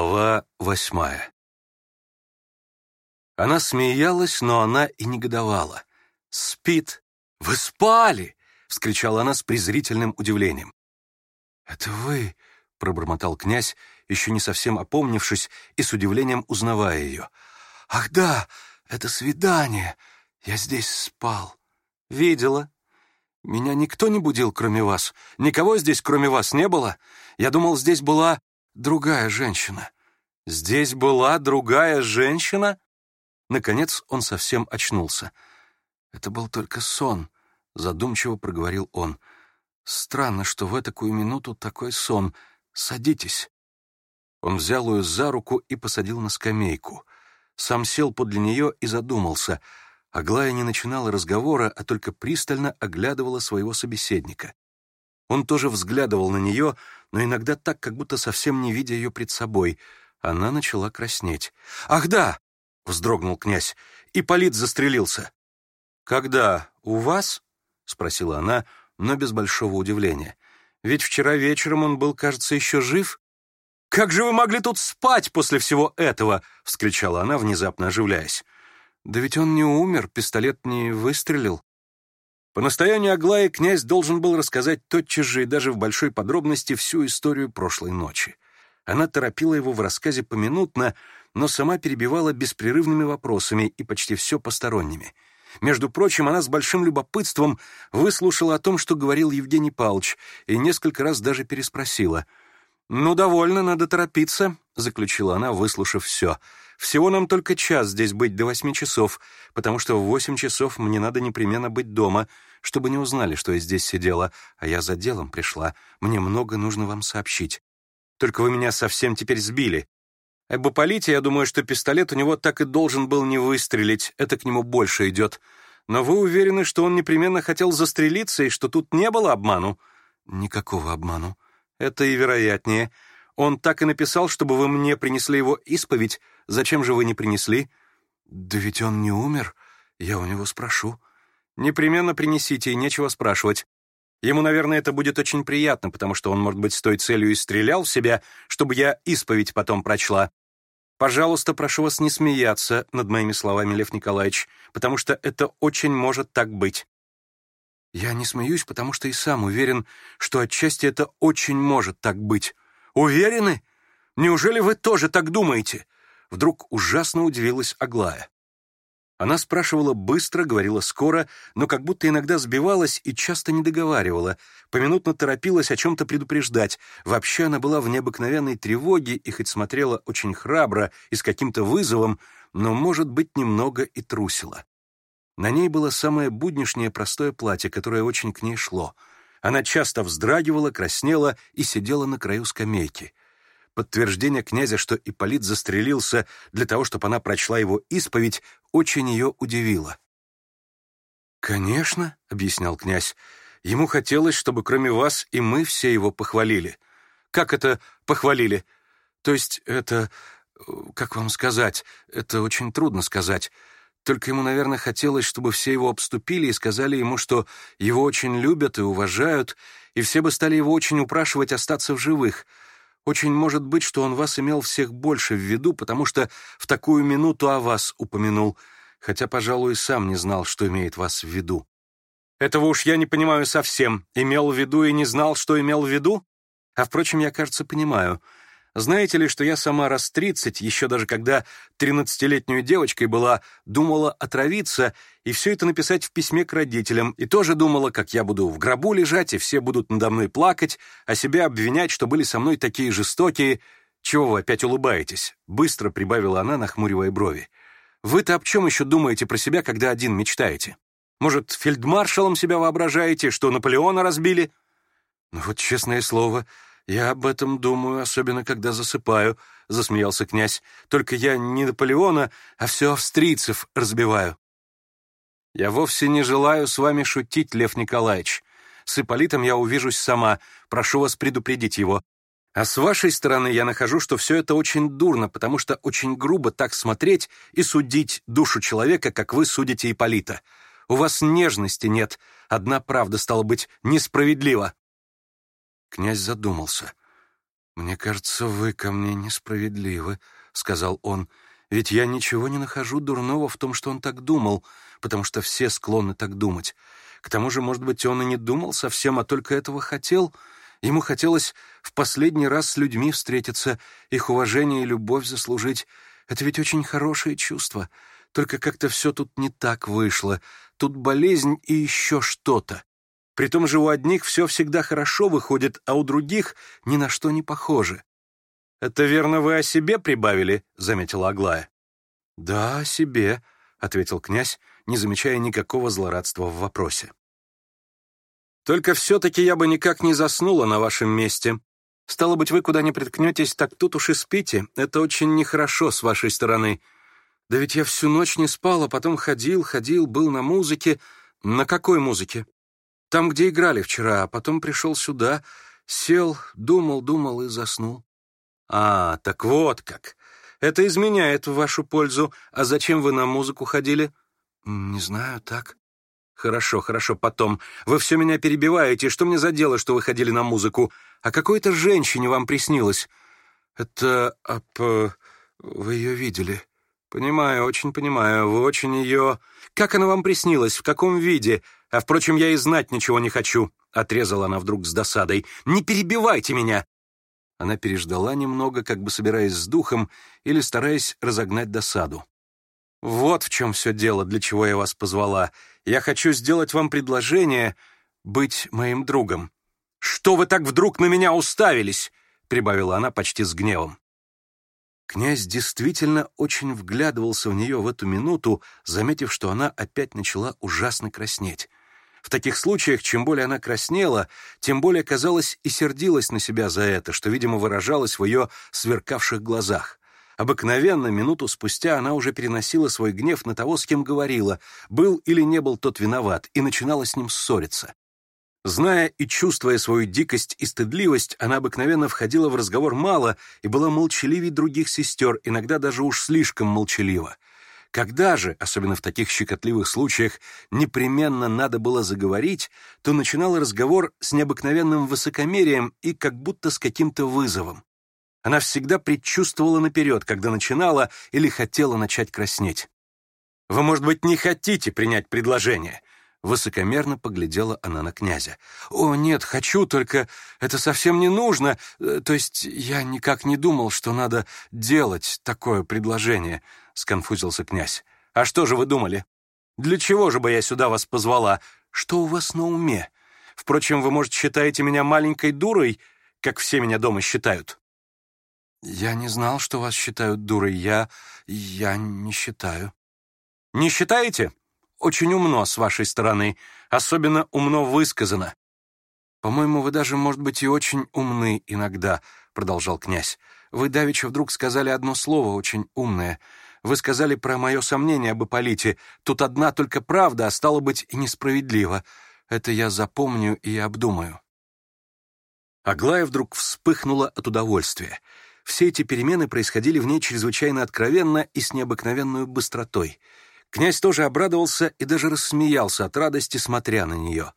Глава восьмая Она смеялась, но она и негодовала. «Спит! Вы спали!» — вскричала она с презрительным удивлением. «Это вы!» — пробормотал князь, еще не совсем опомнившись и с удивлением узнавая ее. «Ах да, это свидание! Я здесь спал!» «Видела!» «Меня никто не будил, кроме вас. Никого здесь, кроме вас, не было. Я думал, здесь была другая женщина. Здесь была другая женщина? Наконец он совсем очнулся. Это был только сон, задумчиво проговорил он. Странно, что в такую минуту такой сон. Садитесь. Он взял ее за руку и посадил на скамейку. Сам сел подле нее и задумался. Аглая не начинала разговора, а только пристально оглядывала своего собеседника. Он тоже взглядывал на нее, но иногда так, как будто совсем не видя ее пред собой. Она начала краснеть. «Ах да!» — вздрогнул князь. и Полит застрелился!» «Когда? У вас?» — спросила она, но без большого удивления. «Ведь вчера вечером он был, кажется, еще жив?» «Как же вы могли тут спать после всего этого?» — вскричала она, внезапно оживляясь. «Да ведь он не умер, пистолет не выстрелил». По настоянию Аглая князь должен был рассказать тотчас же и даже в большой подробности всю историю прошлой ночи. Она торопила его в рассказе поминутно, но сама перебивала беспрерывными вопросами и почти все посторонними. Между прочим, она с большим любопытством выслушала о том, что говорил Евгений Павлович, и несколько раз даже переспросила. «Ну, довольно, надо торопиться», — заключила она, выслушав все — всего нам только час здесь быть до восьми часов, потому что в восемь часов мне надо непременно быть дома, чтобы не узнали, что я здесь сидела, а я за делом пришла. Мне много нужно вам сообщить. Только вы меня совсем теперь сбили. Об я думаю, что пистолет у него так и должен был не выстрелить, это к нему больше идет. Но вы уверены, что он непременно хотел застрелиться и что тут не было обману? Никакого обману. Это и вероятнее. Он так и написал, чтобы вы мне принесли его исповедь. Зачем же вы не принесли?» «Да ведь он не умер. Я у него спрошу». «Непременно принесите, и нечего спрашивать. Ему, наверное, это будет очень приятно, потому что он, может быть, с той целью и стрелял в себя, чтобы я исповедь потом прочла. Пожалуйста, прошу вас не смеяться над моими словами, Лев Николаевич, потому что это очень может так быть». «Я не смеюсь, потому что и сам уверен, что отчасти это очень может так быть». Уверены? Неужели вы тоже так думаете?» Вдруг ужасно удивилась Аглая. Она спрашивала быстро, говорила скоро, но как будто иногда сбивалась и часто не договаривала, поминутно торопилась о чем-то предупреждать. Вообще она была в необыкновенной тревоге и хоть смотрела очень храбро и с каким-то вызовом, но, может быть, немного и трусила. На ней было самое буднишнее простое платье, которое очень к ней шло — она часто вздрагивала, краснела и сидела на краю скамейки. Подтверждение князя, что Ипполит застрелился для того, чтобы она прочла его исповедь, очень ее удивило. «Конечно», — объяснял князь, — «ему хотелось, чтобы кроме вас и мы все его похвалили». «Как это «похвалили»?» «То есть это... Э, как вам сказать? Это очень трудно сказать». Только ему, наверное, хотелось, чтобы все его обступили и сказали ему, что его очень любят и уважают, и все бы стали его очень упрашивать остаться в живых. Очень может быть, что он вас имел всех больше в виду, потому что в такую минуту о вас упомянул, хотя, пожалуй, и сам не знал, что имеет вас в виду. Этого уж я не понимаю совсем. Имел в виду и не знал, что имел в виду? А, впрочем, я, кажется, понимаю — знаете ли, что я сама раз 30, еще даже когда 13-летней девочкой была, думала отравиться и все это написать в письме к родителям, и тоже думала, как я буду в гробу лежать, и все будут надо мной плакать, а себя обвинять, что были со мной такие жестокие... «Чего вы опять улыбаетесь?» — быстро прибавила она, нахмуривая брови. «Вы-то об чем еще думаете про себя, когда один мечтаете? Может, фельдмаршалом себя воображаете, что Наполеона разбили?» «Ну вот, честное слово, я об этом думаю, особенно когда засыпаю, засмеялся князь. Только я не Наполеона, а все австрийцев разбиваю. Я вовсе не желаю с вами шутить, Лев Николаевич. С Иполитом я увижусь сама. Прошу вас предупредить его. А с вашей стороны я нахожу, что все это очень дурно, потому что очень грубо так смотреть и судить душу человека, как вы судите Иполита. У вас нежности нет. Одна правда, стала быть, несправедлива. Князь задумался. «Мне кажется, вы ко мне несправедливы», — сказал он. «Ведь я ничего не нахожу дурного в том, что он так думал, потому что все склонны так думать. К тому же, может быть, он и не думал совсем, а только этого хотел. Ему хотелось в последний раз с людьми встретиться, их уважение и любовь заслужить. Это ведь очень хорошее чувство. Только как-то все тут не так вышло. Тут болезнь и еще что-то. При том же у одних все всегда хорошо выходит, а у других ни на что не похоже. «Это верно вы о себе прибавили?» — заметила Аглая. «Да, о себе», — ответил князь, не замечая никакого злорадства в вопросе. «Только все-таки я бы никак не заснула на вашем месте. Стало быть, вы куда ни приткнетесь, так тут уж и спите. Это очень нехорошо с вашей стороны. Да ведь я всю ночь не спала, потом ходил, ходил, был на музыке. На какой музыке?» Там, где играли вчера, а потом пришел сюда, сел, думал, думал и заснул. А, так вот как. Это изменяет в вашу пользу. А зачем вы на музыку ходили? Не знаю, так. Хорошо, хорошо, потом. Вы все меня перебиваете. Что мне за дело, что вы ходили на музыку? А какой-то женщине вам приснилось? Это а, об... Вы ее видели? Понимаю, очень понимаю. Вы очень ее... Как она вам приснилась? В каком виде? А впрочем, я и знать ничего не хочу, отрезала она вдруг с досадой. Не перебивайте меня. Она переждала немного, как бы собираясь с духом или стараясь разогнать досаду. Вот в чем все дело, для чего я вас позвала. Я хочу сделать вам предложение быть моим другом. Что вы так вдруг на меня уставились? прибавила она почти с гневом. Князь действительно очень вглядывался в нее в эту минуту, заметив, что она опять начала ужасно краснеть. В таких случаях, чем более она краснела, тем более казалось и сердилась на себя за это, что, видимо, выражалось в ее сверкавших глазах. Обыкновенно, минуту спустя, она уже переносила свой гнев на того, с кем говорила, был или не был тот виноват, и начинала с ним ссориться. Зная и чувствуя свою дикость и стыдливость, она обыкновенно входила в разговор мало и была молчаливей других сестер, иногда даже уж слишком молчалива. Когда же, особенно в таких щекотливых случаях, непременно надо было заговорить, то начинала разговор с необыкновенным высокомерием и как будто с каким-то вызовом. Она всегда предчувствовала наперед, когда начинала или хотела начать краснеть. Вы, может быть, не хотите принять предложение, Высокомерно поглядела она на князя. «О, нет, хочу, только это совсем не нужно. Э, то есть я никак не думал, что надо делать такое предложение», — сконфузился князь. «А что же вы думали? Для чего же бы я сюда вас позвала? Что у вас на уме? Впрочем, вы, может, считаете меня маленькой дурой, как все меня дома считают?» «Я не знал, что вас считают дурой. Я... я не считаю». «Не считаете? очень умно с вашей стороны, особенно умно высказано». «По-моему, вы даже, может быть, и очень умны иногда», — продолжал князь. «Вы давеча вдруг сказали одно слово очень умное. Вы сказали про мое сомнение об Ипполите. Тут одна только правда, а стало быть, и несправедливо. Это я запомню и обдумаю». Аглая вдруг вспыхнула от удовольствия. Все эти перемены происходили в ней чрезвычайно откровенно и с необыкновенной быстротой — Князь тоже обрадовался и даже рассмеялся от радости, смотря на нее.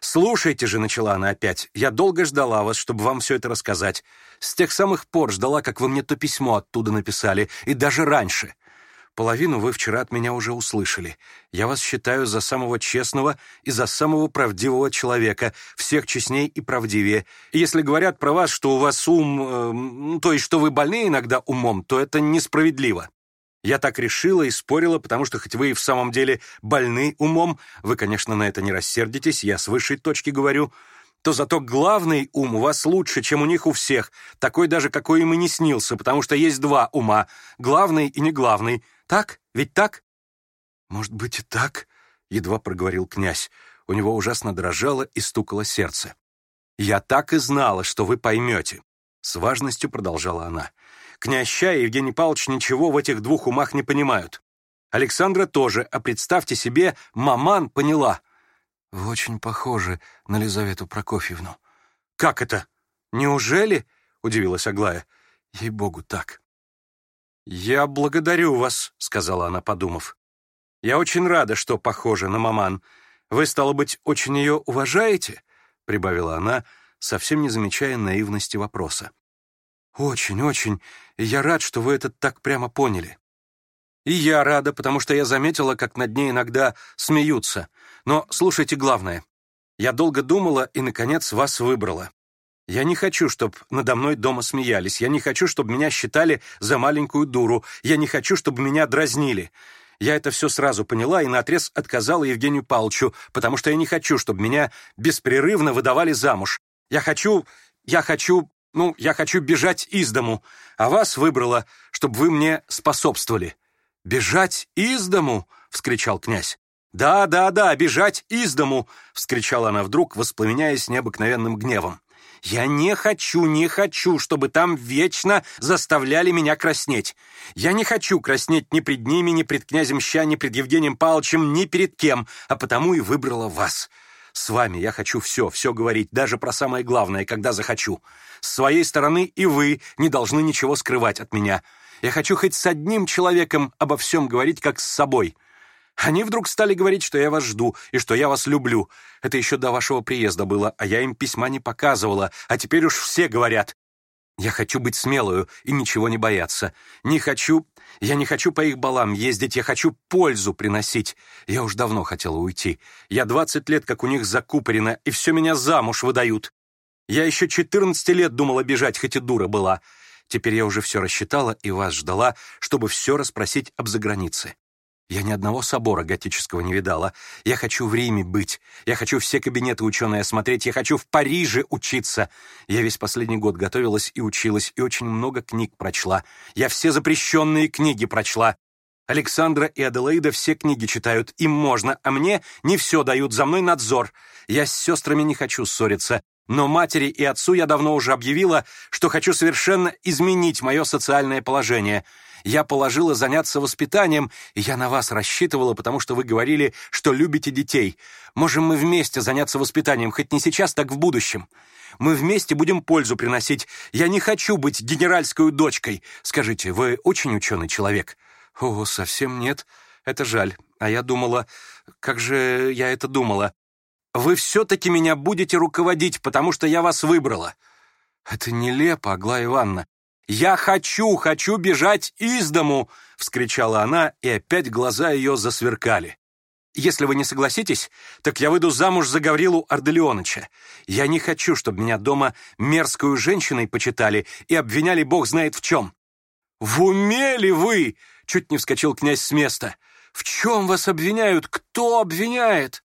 «Слушайте же», — начала она опять, — «я долго ждала вас, чтобы вам все это рассказать. С тех самых пор ждала, как вы мне то письмо оттуда написали, и даже раньше. Половину вы вчера от меня уже услышали. Я вас считаю за самого честного и за самого правдивого человека, всех честней и правдивее. Если говорят про вас, что у вас ум... Э, то есть, что вы больны иногда умом, то это несправедливо. Я так решила и спорила, потому что хоть вы и в самом деле больны умом, вы, конечно, на это не рассердитесь, я с высшей точки говорю, то зато главный ум у вас лучше, чем у них у всех, такой даже, какой им и не снился, потому что есть два ума, главный и не главный. Так? Ведь так? Может быть и так, едва проговорил князь. У него ужасно дрожало и стукало сердце. «Я так и знала, что вы поймете», — с важностью продолжала она. Князь и Евгений Павлович ничего в этих двух умах не понимают. Александра тоже, а представьте себе, маман поняла». «Вы очень похожи на Лизавету Прокофьевну». «Как это? Неужели?» — удивилась Аглая. «Ей-богу, так». «Я благодарю вас», — сказала она, подумав. «Я очень рада, что похожа на маман. Вы, стало быть, очень ее уважаете?» — прибавила она, совсем не замечая наивности вопроса. «Очень, очень. Я рад, что вы это так прямо поняли. И я рада, потому что я заметила, как над ней иногда смеются. Но слушайте главное. Я долго думала и, наконец, вас выбрала. Я не хочу, чтобы надо мной дома смеялись. Я не хочу, чтобы меня считали за маленькую дуру. Я не хочу, чтобы меня дразнили. Я это все сразу поняла и наотрез отказала Евгению Павловичу, потому что я не хочу, чтобы меня беспрерывно выдавали замуж. Я хочу... Я хочу... Ну, я хочу бежать из дому, а вас выбрала, чтобы вы мне способствовали». «Бежать из дому?» — вскричал князь. «Да, да, да, бежать из дому!» — вскричала она вдруг, воспламеняясь необыкновенным гневом. «Я не хочу, не хочу, чтобы там вечно заставляли меня краснеть. Я не хочу краснеть ни пред ними, ни пред князем Ща, ни пред Евгением Павловичем, ни перед кем, а потому и выбрала вас. С вами я хочу все, все говорить, даже про самое главное, когда захочу. С своей стороны и вы не должны ничего скрывать от меня. Я хочу хоть с одним человеком обо всем говорить, как с собой. Они вдруг стали говорить, что я вас жду и что я вас люблю. Это еще до вашего приезда было, а я им письма не показывала, а теперь уж все говорят. Я хочу быть смелую и ничего не бояться. Не хочу... Я не хочу по их балам ездить, я хочу пользу приносить. Я уж давно хотела уйти. Я 20 лет, как у них закупорено, и все меня замуж выдают. Я еще 14 лет думала бежать, хоть и дура была. Теперь я уже все рассчитала и вас ждала, чтобы все расспросить об загранице. Я ни одного собора готического не видала. Я хочу в Риме быть. Я хочу все кабинеты ученые осмотреть. Я хочу в Париже учиться. Я весь последний год готовилась и училась, и очень много книг прочла. Я все запрещенные книги прочла. Александра и Аделаида все книги читают. Им можно, а мне не все дают. За мной надзор. Я с сестрами не хочу ссориться. Но матери и отцу я давно уже объявила, что хочу совершенно изменить мое социальное положение. Я положила заняться воспитанием, и я на вас рассчитывала, потому что вы говорили, что любите детей. Можем мы вместе заняться воспитанием, хоть не сейчас, так в будущем. Мы вместе будем пользу приносить. Я не хочу быть генеральской дочкой. Скажите, вы очень ученый человек?» «О, совсем нет. Это жаль. А я думала... Как же я это думала? Вы все-таки меня будете руководить, потому что я вас выбрала». «Это нелепо, Аглая Ивановна. «Я хочу, хочу бежать из дому!» — вскричала она, и опять глаза ее засверкали. «Если вы не согласитесь, так я выйду замуж за Гаврилу Арделеоныча. Я не хочу, чтобы меня дома мерзкую женщиной почитали и обвиняли бог знает в чем». «В уме ли вы?» — чуть не вскочил князь с места. «В чем вас обвиняют? Кто обвиняет?»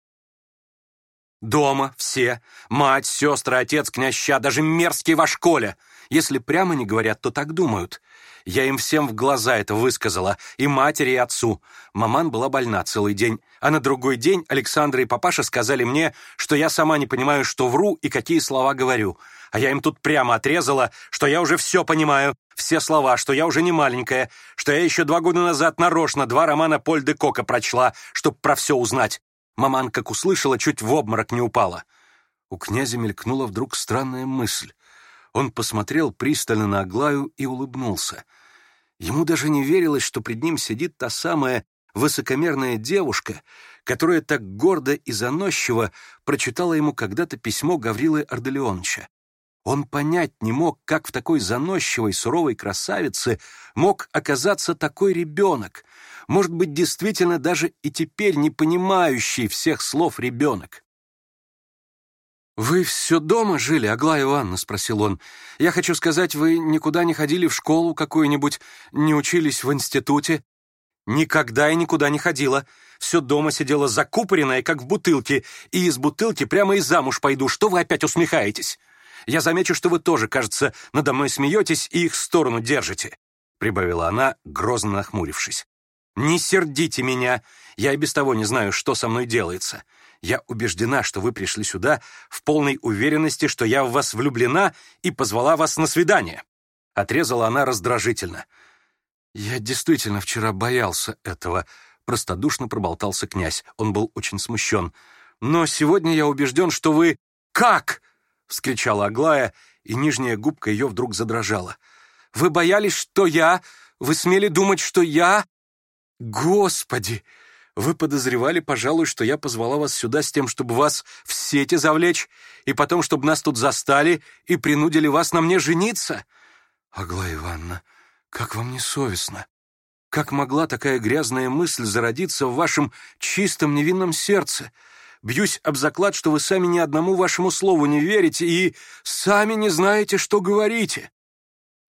«Дома, все. Мать, сестры, отец, княща, даже мерзкий ваш Коля!» Если прямо не говорят, то так думают. Я им всем в глаза это высказала, и матери, и отцу. Маман была больна целый день. А на другой день Александра и папаша сказали мне, что я сама не понимаю, что вру и какие слова говорю. А я им тут прямо отрезала, что я уже все понимаю, все слова, что я уже не маленькая, что я еще два года назад нарочно два романа Поль де Кока прочла, чтобы про все узнать. Маман, как услышала, чуть в обморок не упала. У князя мелькнула вдруг странная мысль. Он посмотрел пристально на Аглаю и улыбнулся. Ему даже не верилось, что пред ним сидит та самая высокомерная девушка, которая так гордо и заносчиво прочитала ему когда-то письмо Гаврилы Арделеоновича. Он понять не мог, как в такой заносчивой, суровой красавице мог оказаться такой ребенок, может быть, действительно даже и теперь не понимающий всех слов ребенок. «Вы все дома жили, Аглая Ивановна?» — спросил он. «Я хочу сказать, вы никуда не ходили в школу какую-нибудь, не учились в институте?» «Никогда и никуда не ходила. Все дома сидела закупоренная, как в бутылке, и из бутылки прямо и замуж пойду. Что вы опять усмехаетесь? Я замечу, что вы тоже, кажется, надо мной смеетесь и их сторону держите», — прибавила она, грозно нахмурившись. «Не сердите меня. Я и без того не знаю, что со мной делается. Я убеждена, что вы пришли сюда в полной уверенности, что я в вас влюблена и позвала вас на свидание». Отрезала она раздражительно. «Я действительно вчера боялся этого», — простодушно проболтался князь. Он был очень смущен. «Но сегодня я убежден, что вы...» «Как?» — вскричала Аглая, и нижняя губка ее вдруг задрожала. «Вы боялись, что я... Вы смели думать, что я...» «Господи!» Вы подозревали, пожалуй, что я позвала вас сюда с тем, чтобы вас в сети завлечь, и потом, чтобы нас тут застали и принудили вас на мне жениться? Аглая Ивановна, как вам не совестно? Как могла такая грязная мысль зародиться в вашем чистом невинном сердце? Бьюсь об заклад, что вы сами ни одному вашему слову не верите и сами не знаете, что говорите.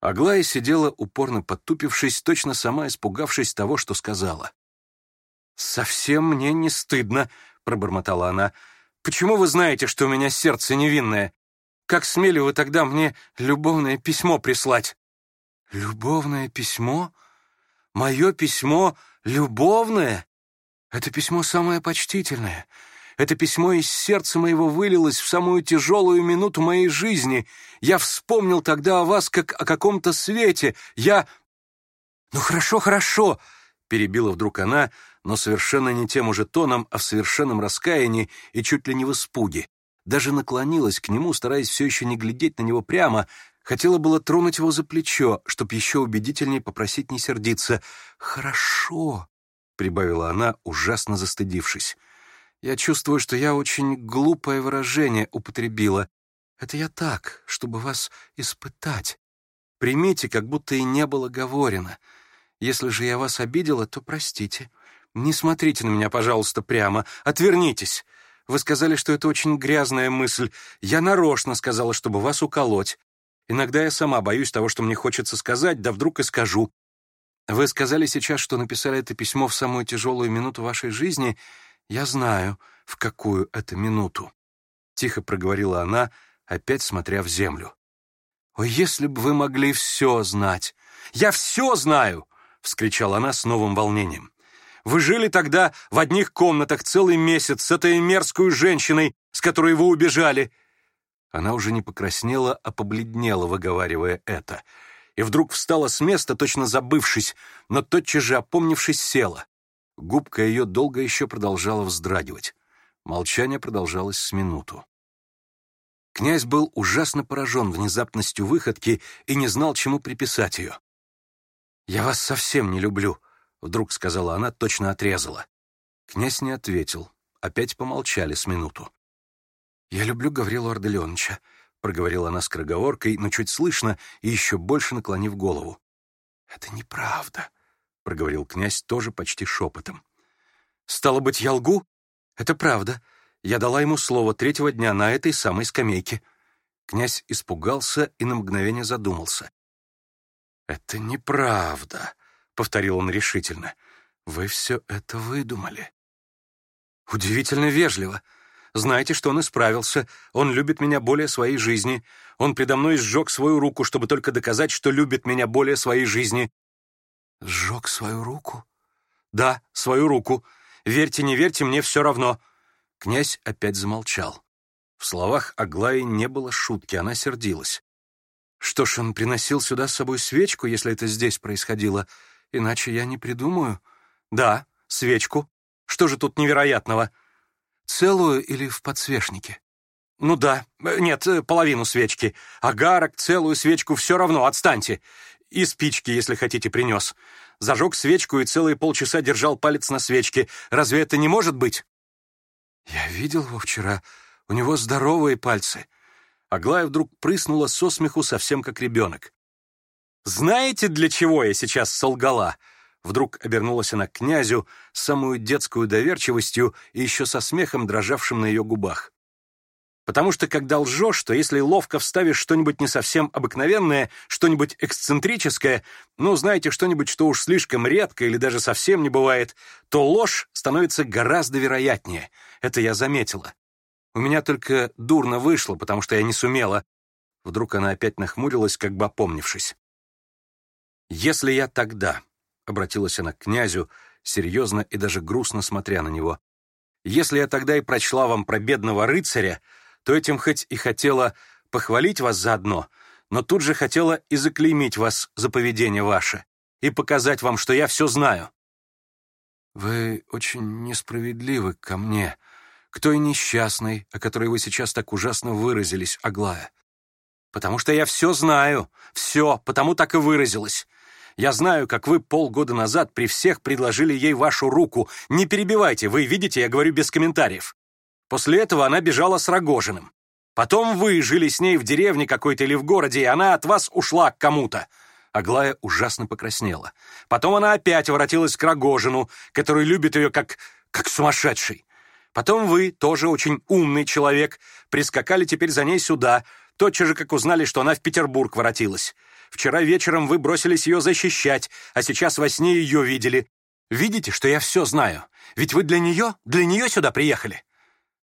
Аглая сидела, упорно подтупившись, точно сама испугавшись того, что сказала. «Совсем мне не стыдно», — пробормотала она. «Почему вы знаете, что у меня сердце невинное? Как смели вы тогда мне любовное письмо прислать?» «Любовное письмо? Мое письмо любовное? Это письмо самое почтительное. Это письмо из сердца моего вылилось в самую тяжелую минуту моей жизни. Я вспомнил тогда о вас как о каком-то свете. Я...» «Ну хорошо, хорошо», — перебила вдруг она, — но совершенно не тем уже тоном, а в совершенном раскаянии и чуть ли не в испуге. Даже наклонилась к нему, стараясь все еще не глядеть на него прямо, хотела было тронуть его за плечо, чтоб еще убедительнее попросить не сердиться. «Хорошо», — прибавила она, ужасно застыдившись. «Я чувствую, что я очень глупое выражение употребила. Это я так, чтобы вас испытать. Примите, как будто и не было говорено. Если же я вас обидела, то простите». «Не смотрите на меня, пожалуйста, прямо. Отвернитесь. Вы сказали, что это очень грязная мысль. Я нарочно сказала, чтобы вас уколоть. Иногда я сама боюсь того, что мне хочется сказать, да вдруг и скажу. Вы сказали сейчас, что написали это письмо в самую тяжелую минуту вашей жизни. Я знаю, в какую это минуту». Тихо проговорила она, опять смотря в землю. «О, если бы вы могли все знать!» «Я все знаю!» — вскричала она с новым волнением. Вы жили тогда в одних комнатах целый месяц с этой мерзкой женщиной, с которой вы убежали». Она уже не покраснела, а побледнела, выговаривая это. И вдруг встала с места, точно забывшись, но тотчас же, опомнившись, села. Губка ее долго еще продолжала вздрагивать. Молчание продолжалось с минуту. Князь был ужасно поражен внезапностью выходки и не знал, чему приписать ее. «Я вас совсем не люблю», Вдруг сказала она, точно отрезала. Князь не ответил. Опять помолчали с минуту. «Я люблю Гаврилу Арделеоновича», — проговорила она скороговоркой, но чуть слышно и еще больше наклонив голову. «Это неправда», — проговорил князь тоже почти шепотом. «Стало быть, я лгу? Это правда. Я дала ему слово третьего дня на этой самой скамейке». Князь испугался и на мгновение задумался. «Это неправда», — повторил он решительно. «Вы все это выдумали». «Удивительно вежливо. Знаете, что он исправился. Он любит меня более своей жизни. Он предо мной сжег свою руку, чтобы только доказать, что любит меня более своей жизни». «Сжег свою руку?» «Да, свою руку. Верьте, не верьте, мне все равно». Князь опять замолчал. В словах Аглаи не было шутки, она сердилась. Что ж, он приносил сюда с собой свечку, если это здесь происходило, Иначе я не придумаю. Да, свечку. Что же тут невероятного? Целую или в подсвечнике? Ну да, э, нет, э, половину свечки. Агарок, целую свечку, все равно, отстаньте. И спички, если хотите, принес. Зажег свечку и целые полчаса держал палец на свечке. Разве это не может быть? Я видел его вчера. У него здоровые пальцы. Аглая вдруг прыснула со смеху совсем как ребенок. «Знаете, для чего я сейчас солгала?» Вдруг обернулась она к князю с самую детскую доверчивостью и еще со смехом, дрожавшим на ее губах. «Потому что, когда лжешь, то если ловко вставишь что-нибудь не совсем обыкновенное, что-нибудь эксцентрическое, ну, знаете, что-нибудь, что уж слишком редко или даже совсем не бывает, то ложь становится гораздо вероятнее. Это я заметила. У меня только дурно вышло, потому что я не сумела». Вдруг она опять нахмурилась, как бы опомнившись. «Если я тогда...» — обратилась она к князю, серьезно и даже грустно смотря на него. «Если я тогда и прочла вам про бедного рыцаря, то этим хоть и хотела похвалить вас заодно, но тут же хотела и заклеймить вас за поведение ваше и показать вам, что я все знаю». «Вы очень несправедливы ко мне, к той несчастной, о которой вы сейчас так ужасно выразились, Аглая. Потому что я все знаю, все, потому так и выразилась. Я знаю, как вы полгода назад при всех предложили ей вашу руку. Не перебивайте, вы видите, я говорю без комментариев. После этого она бежала с Рогожиным. Потом вы жили с ней в деревне какой-то или в городе, и она от вас ушла к кому-то. Аглая ужасно покраснела. Потом она опять воротилась к Рогожину, который любит ее как... как сумасшедший. Потом вы, тоже очень умный человек, прискакали теперь за ней сюда, тотчас же, как узнали, что она в Петербург воротилась. Вчера вечером вы бросились ее защищать, а сейчас во сне ее видели. Видите, что я все знаю? Ведь вы для нее, для нее сюда приехали?»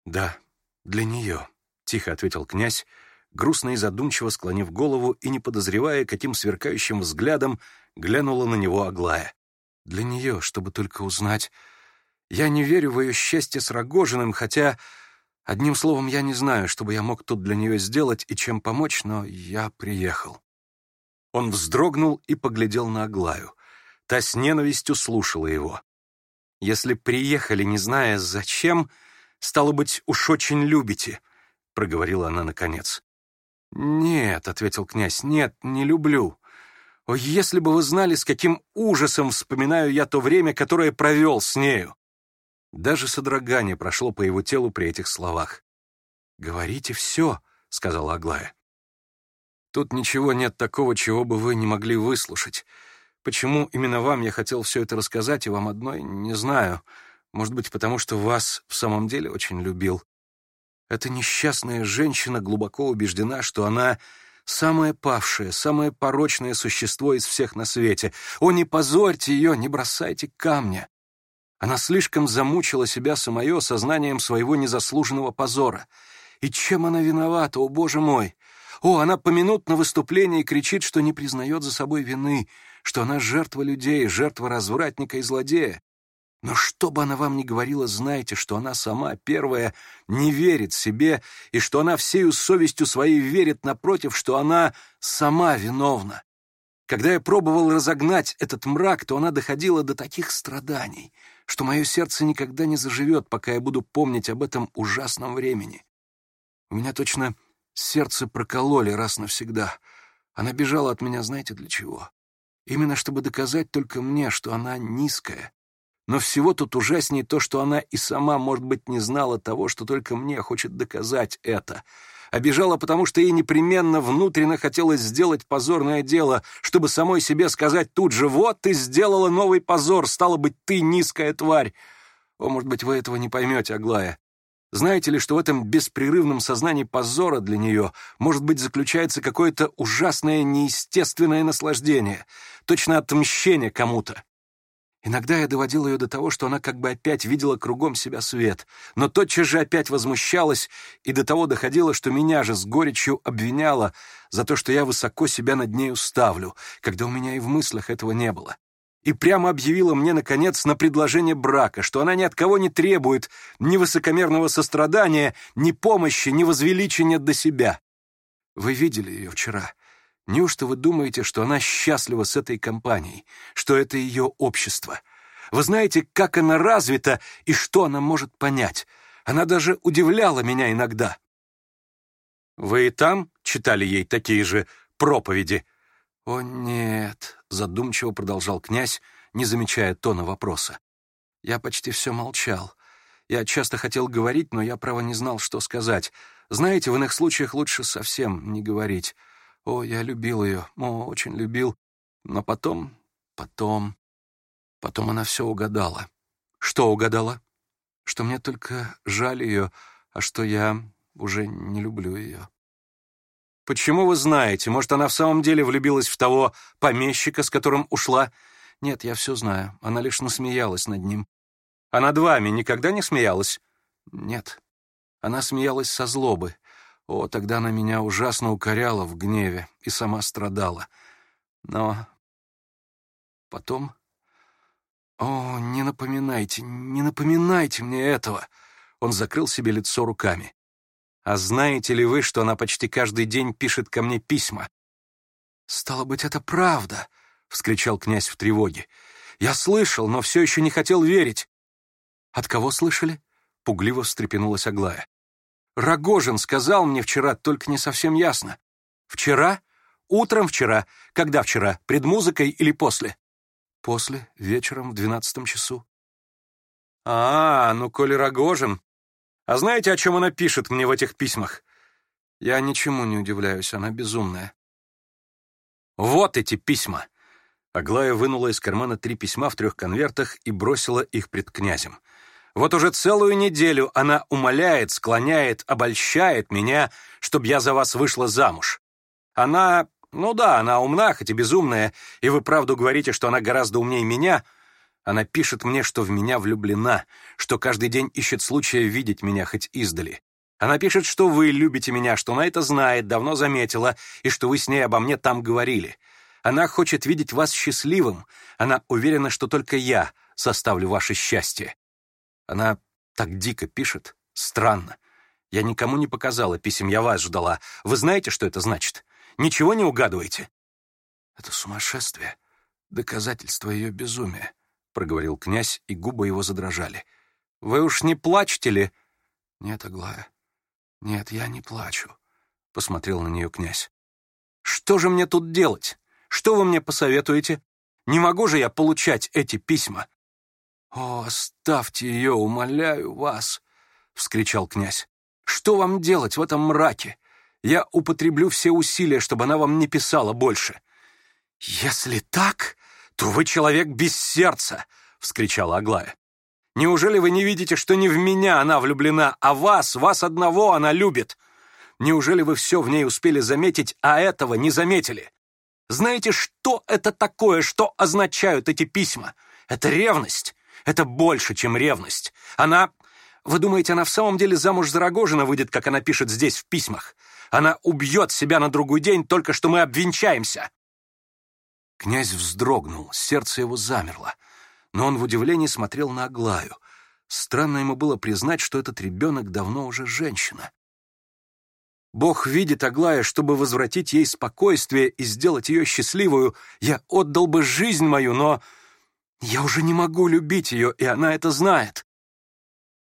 «Да, для нее», — тихо ответил князь, грустно и задумчиво склонив голову и не подозревая, каким сверкающим взглядом глянула на него Аглая. «Для нее, чтобы только узнать. Я не верю в ее счастье с Рогожиным, хотя...» Одним словом, я не знаю, что бы я мог тут для нее сделать и чем помочь, но я приехал. Он вздрогнул и поглядел на Аглаю. Та с ненавистью слушала его. «Если приехали, не зная зачем, стало быть, уж очень любите», — проговорила она наконец. «Нет», — ответил князь, — «нет, не люблю. О, если бы вы знали, с каким ужасом вспоминаю я то время, которое провел с нею!» Даже содрогание прошло по его телу при этих словах. «Говорите все», — сказала Аглая. Тут ничего нет такого, чего бы вы не могли выслушать. Почему именно вам я хотел все это рассказать, и вам одной, не знаю. Может быть, потому что вас в самом деле очень любил. Эта несчастная женщина глубоко убеждена, что она самое павшее, самое порочное существо из всех на свете. О, не позорьте ее, не бросайте камня. Она слишком замучила себя самое сознанием своего незаслуженного позора. И чем она виновата, о боже мой? О, она поминутно в выступлении кричит, что не признает за собой вины, что она жертва людей, жертва развратника и злодея. Но что бы она вам ни говорила, знайте, что она сама, первая, не верит себе, и что она всею совестью своей верит напротив, что она сама виновна. Когда я пробовал разогнать этот мрак, то она доходила до таких страданий, что мое сердце никогда не заживет, пока я буду помнить об этом ужасном времени. У меня точно Сердце прокололи раз навсегда. Она бежала от меня, знаете, для чего? Именно чтобы доказать только мне, что она низкая. Но всего тут ужаснее то, что она и сама, может быть, не знала того, что только мне хочет доказать это. А потому что ей непременно внутренно хотелось сделать позорное дело, чтобы самой себе сказать тут же «Вот, ты сделала новый позор, стало быть, ты низкая тварь». О, может быть, вы этого не поймете, Аглая. Знаете ли, что в этом беспрерывном сознании позора для нее, может быть, заключается какое-то ужасное неестественное наслаждение, точно отмщение кому-то? Иногда я доводил ее до того, что она как бы опять видела кругом себя свет, но тотчас же опять возмущалась и до того доходила, что меня же с горечью обвиняла за то, что я высоко себя над нею ставлю, когда у меня и в мыслях этого не было и прямо объявила мне, наконец, на предложение брака, что она ни от кого не требует ни высокомерного сострадания, ни помощи, ни возвеличения до себя. Вы видели ее вчера. Неужто вы думаете, что она счастлива с этой компанией, что это ее общество? Вы знаете, как она развита и что она может понять. Она даже удивляла меня иногда. Вы и там читали ей такие же проповеди? «О, нет!» — задумчиво продолжал князь, не замечая тона вопроса. «Я почти все молчал. Я часто хотел говорить, но я, право, не знал, что сказать. Знаете, в иных случаях лучше совсем не говорить. О, я любил ее, о, очень любил. Но потом, потом, потом она все угадала. Что угадала? Что мне только жаль ее, а что я уже не люблю ее. Почему вы знаете? Может, она в самом деле влюбилась в того помещика, с которым ушла? Нет, я все знаю. Она лишь насмеялась над ним. А над вами никогда не смеялась? Нет. Она смеялась со злобы. О, тогда она меня ужасно укоряла в гневе и сама страдала. Но потом... О, не напоминайте, не напоминайте мне этого! Он закрыл себе лицо руками. «А знаете ли вы, что она почти каждый день пишет ко мне письма?» «Стало быть, это правда!» — вскричал князь в тревоге. «Я слышал, но все еще не хотел верить!» «От кого слышали?» — пугливо встрепенулась Аглая. «Рогожин сказал мне вчера, только не совсем ясно. Вчера? Утром вчера. Когда вчера? Пред музыкой или после?» «После, вечером в двенадцатом часу». «А, ну, коли Рогожин, а знаете, о чем она пишет мне в этих письмах? Я ничему не удивляюсь, она безумная. Вот эти письма. Аглая вынула из кармана три письма в трех конвертах и бросила их пред князем. Вот уже целую неделю она умоляет, склоняет, обольщает меня, чтобы я за вас вышла замуж. Она... Ну да, она умна, хоть и безумная, и вы правду говорите, что она гораздо умнее меня, — она пишет мне, что в меня влюблена, что каждый день ищет случая видеть меня хоть издали. Она пишет, что вы любите меня, что она это знает, давно заметила, и что вы с ней обо мне там говорили. Она хочет видеть вас счастливым. Она уверена, что только я составлю ваше счастье. Она так дико пишет. Странно. Я никому не показала писем, я вас ждала. Вы знаете, что это значит? Ничего не угадываете? Это сумасшествие. Доказательство ее безумия. — проговорил князь, и губы его задрожали. «Вы уж не плачете ли?» «Нет, Аглая. Нет, я не плачу», — посмотрел на нее князь. «Что же мне тут делать? Что вы мне посоветуете? Не могу же я получать эти письма?» «О, оставьте ее, умоляю вас!» — вскричал князь. «Что вам делать в этом мраке? Я употреблю все усилия, чтобы она вам не писала больше». «Если так...» «Вы человек без сердца!» — вскричала Аглая. «Неужели вы не видите, что не в меня она влюблена, а вас, вас одного она любит? Неужели вы все в ней успели заметить, а этого не заметили? Знаете, что это такое, что означают эти письма? Это ревность. Это больше, чем ревность. Она... Вы думаете, она в самом деле замуж за Рогожина выйдет, как она пишет здесь в письмах? Она убьет себя на другой день, только что мы обвенчаемся. Князь вздрогнул, сердце его замерло. Но он в удивлении смотрел на Аглаю. Странно ему было признать, что этот ребенок давно уже женщина. Бог видит Аглая, чтобы возвратить ей спокойствие и сделать ее счастливую. Я отдал бы жизнь мою, но я уже не могу любить ее, и она это знает.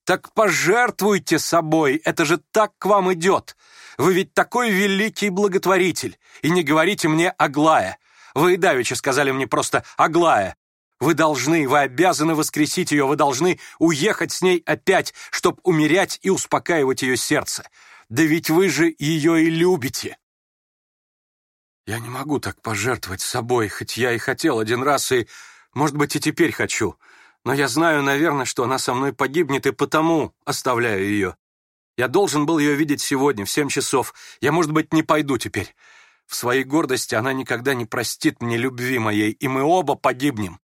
Так пожертвуйте собой, это же так к вам идет. Вы ведь такой великий благотворитель, и не говорите мне, Аглая, вы и давеча сказали мне просто «Аглая». Вы должны, вы обязаны воскресить ее, вы должны уехать с ней опять, чтобы умерять и успокаивать ее сердце. Да ведь вы же ее и любите. Я не могу так пожертвовать собой, хоть я и хотел один раз, и, может быть, и теперь хочу. Но я знаю, наверное, что она со мной погибнет, и потому оставляю ее. Я должен был ее видеть сегодня, в семь часов. Я, может быть, не пойду теперь. В своей гордости она никогда не простит мне любви моей, и мы оба погибнем.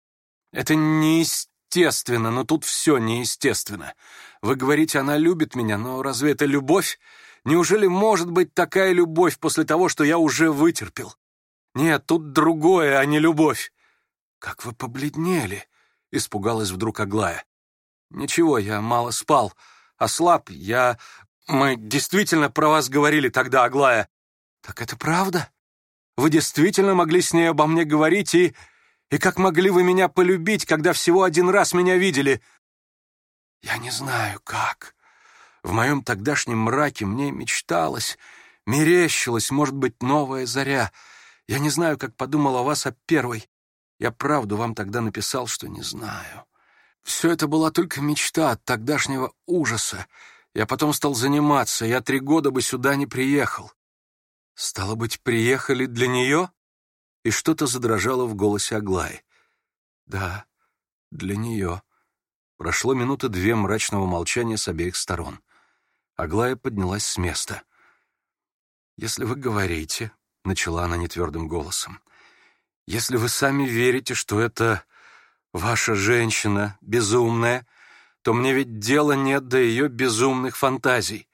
Это неестественно, но тут все неестественно. Вы говорите, она любит меня, но разве это любовь? Неужели может быть такая любовь после того, что я уже вытерпел? Нет, тут другое, а не любовь. Как вы побледнели, — испугалась вдруг Аглая. Ничего, я мало спал, ослаб, я... Мы действительно про вас говорили тогда, Аглая. «Так это правда? Вы действительно могли с ней обо мне говорить и... И как могли вы меня полюбить, когда всего один раз меня видели?» «Я не знаю, как. В моем тогдашнем мраке мне мечталось, мерещилась, может быть, новая заря. Я не знаю, как подумал о вас о первой. Я правду вам тогда написал, что не знаю. Все это была только мечта от тогдашнего ужаса. Я потом стал заниматься, я три года бы сюда не приехал. «Стало быть, приехали для нее?» И что-то задрожало в голосе Аглаи. «Да, для нее». Прошло минуты две мрачного молчания с обеих сторон. Аглая поднялась с места. «Если вы говорите», — начала она нетвердым голосом, «если вы сами верите, что это ваша женщина безумная, то мне ведь дела нет до ее безумных фантазий.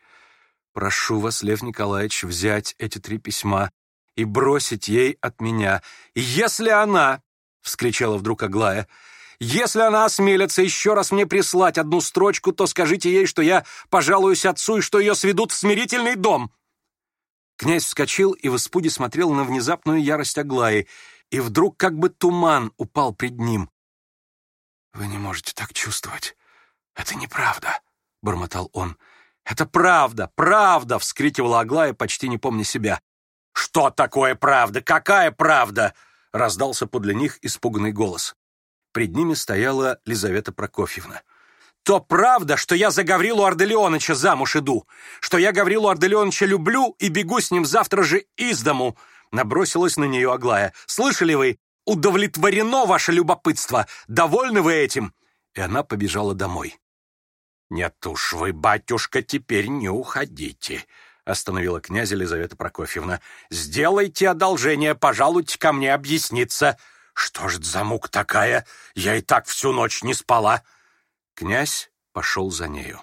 Прошу вас, Лев Николаевич, взять эти три письма и бросить ей от меня. Если она, — вскричала вдруг Аглая, — если она осмелится еще раз мне прислать одну строчку, то скажите ей, что я пожалуюсь отцу и что ее сведут в смирительный дом. Князь вскочил и в испуде смотрел на внезапную ярость Аглаи, и вдруг как бы туман упал пред ним. «Вы не можете так чувствовать. Это неправда», — бормотал он. «Это правда, правда!» — вскрикивала Аглая, почти не помня себя. «Что такое правда? Какая правда?» — раздался подле них испуганный голос. Пред ними стояла Лизавета Прокофьевна. «То правда, что я за Гаврилу Арделеоныча замуж иду, что я Гаврилу Арделеоныча люблю и бегу с ним завтра же из дому!» Набросилась на нее Аглая. «Слышали вы? Удовлетворено ваше любопытство! Довольны вы этим?» И она побежала домой. «Нет уж вы, батюшка, теперь не уходите», — остановила князь Елизавета Прокофьевна. «Сделайте одолжение, пожалуйте ко мне объясниться. Что ж за мук такая? Я и так всю ночь не спала». Князь пошел за нею.